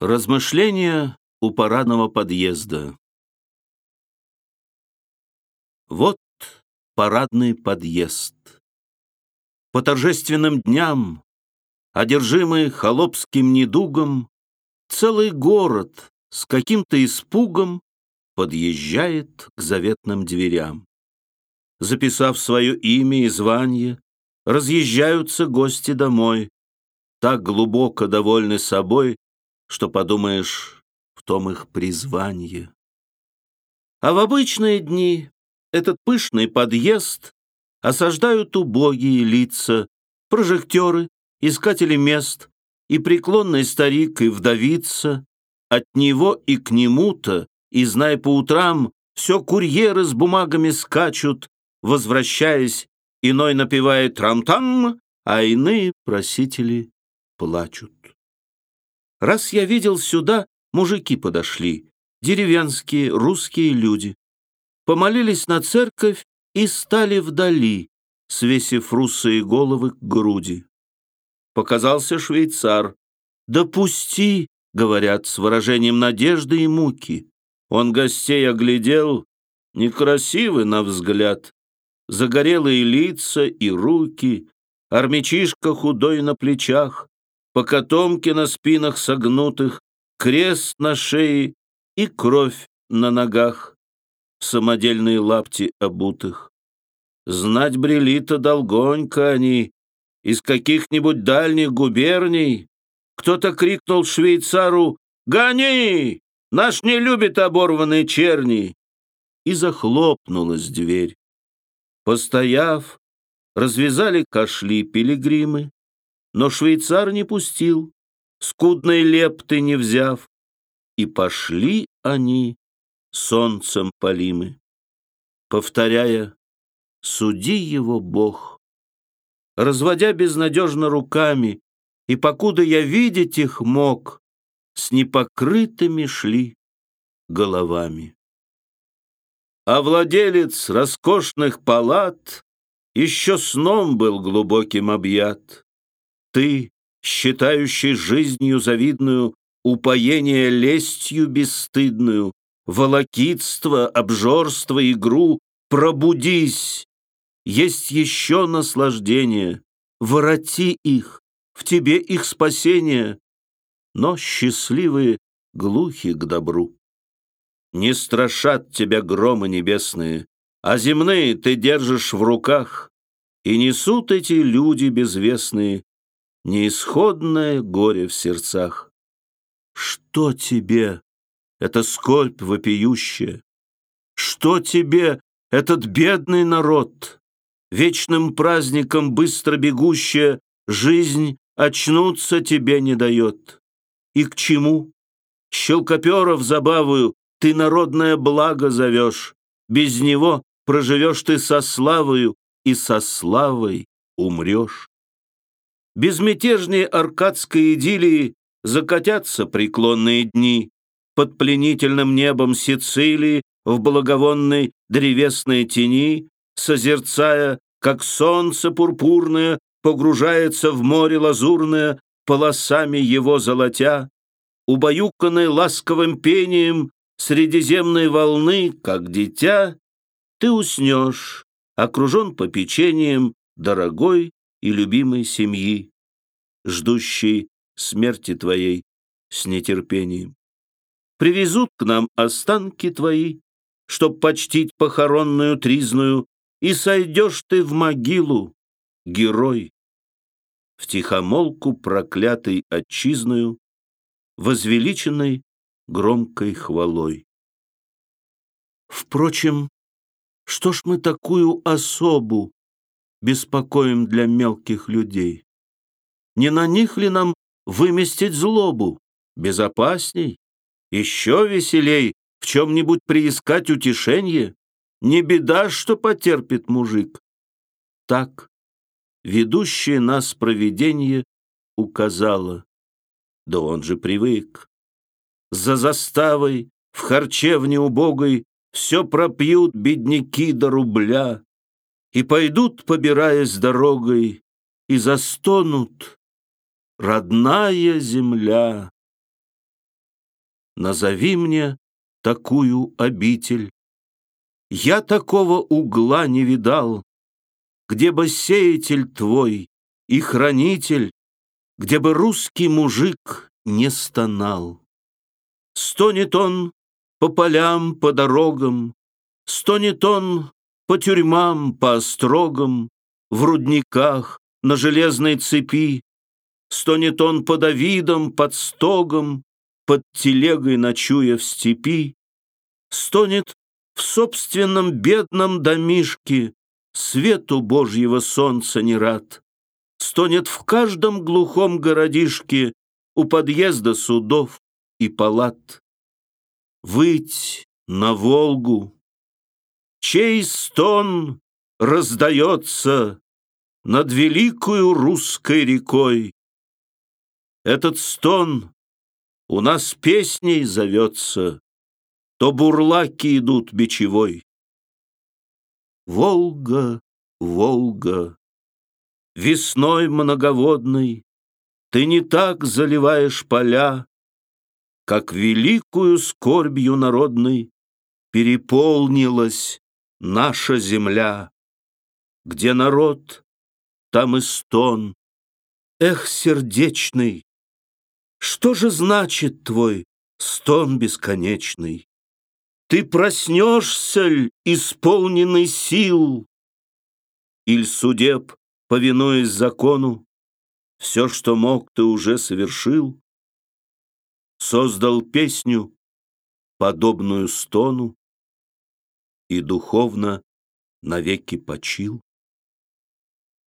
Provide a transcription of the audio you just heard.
Размышления у парадного подъезда. Вот парадный подъезд. По торжественным дням, одержимый холопским недугом, целый город с каким-то испугом подъезжает к заветным дверям. Записав свое имя и звание, разъезжаются гости домой, так глубоко довольны собой, что подумаешь, в том их призвание. А в обычные дни этот пышный подъезд осаждают убогие лица, прожектеры, искатели мест, и преклонный старик, и вдовица. От него и к нему-то, и, знай по утрам, все курьеры с бумагами скачут, возвращаясь, иной напевает трам-там, а иные просители плачут. Раз я видел сюда, мужики подошли, деревенские русские люди. Помолились на церковь и стали вдали, свесив русые головы к груди. Показался швейцар. «Допусти», — говорят с выражением надежды и муки. Он гостей оглядел, некрасивый на взгляд. Загорелые лица и руки, армячишка худой на плечах, покатомки на спинах согнутых, крест на шее и кровь на ногах, самодельные лапти обутых. Знать брели-то долгонько они, из каких-нибудь дальних губерний. Кто-то крикнул швейцару «Гони! Наш не любит оборванные черни!» И захлопнулась дверь. Постояв, развязали кошли пилигримы, но швейцар не пустил, скудной лепты не взяв, и пошли они солнцем полимы, повторяя «Суди его, Бог». Разводя безнадежно руками, и покуда я видеть их мог, с непокрытыми шли головами. А владелец роскошных палат еще сном был глубоким объят. Ты, считающий жизнью завидную упоение лестью бесстыдную, волокитство, обжорство, игру, пробудись! Есть еще наслаждение, вороти их, в тебе их спасение, но счастливые глухи к добру. Не страшат тебя громы небесные, а земные ты держишь в руках, и несут эти люди безвестные неисходное горе в сердцах. Что тебе, это скорбь вопиющая? Что тебе, этот бедный народ? Вечным праздником быстро бегущая жизнь очнуться тебе не дает. И к чему? Щелкоперов забавую ты народное благо зовешь. Без него проживешь ты со славою, и со славой умрешь безмятежнее аркадской идиллии закатятся преклонные дни. Под пленительным небом Сицилии в благовонной древесной тени, созерцая, как солнце пурпурное погружается в море лазурное, полосами его золотя, убаюканной ласковым пением средиземной волны, как дитя, ты уснешь, окружен попечением дорогой и любимой семьи, ждущей смерти твоей с нетерпением. Привезут к нам останки твои, чтоб почтить похоронную тризную, и сойдешь ты в могилу, герой, в тихомолку проклятой отчизною, возвеличенной громкой хвалой. Впрочем, что ж мы такую особу беспокоим для мелких людей? Не на них ли нам выместить злобу? Безопасней? Еще веселей в чем-нибудь приискать утешение? Не беда, что потерпит мужик. Так, ведущее нас провидение указало. Да он же привык. За заставой, в харчевне убогой, Все пропьют бедняки до рубля и пойдут, побираясь дорогой, и застонут, родная земля. назови мне такую обитель. Я такого угла не видал, где бы сеятель твой и хранитель, где бы русский мужик не стонал. Стонет он по полям, по дорогам, стонет он по тюрьмам, по острогам, в рудниках, на железной цепи, стонет он по Давидам, под стогом, под телегой ночуя в степи, стонет в собственном бедном домишке, свету Божьего солнца не рад, стонет в каждом глухом городишке у подъезда судов и палат. Выть на Волгу, чей стон раздается над великою русской рекой. Этот стон у нас песней зовется, То бурлаки идут бичевой. Волга, Волга, весной многоводной Ты не так заливаешь поля, Как великую скорбью народной Переполнилась наша земля. Где народ, там и стон. Эх, сердечный, что же значит твой стон бесконечный? Ты проснешься ль, исполненный сил? Иль судеб, повинуясь закону, Все, что мог, ты уже совершил? Создал песню, подобную стону, И духовно навеки почил?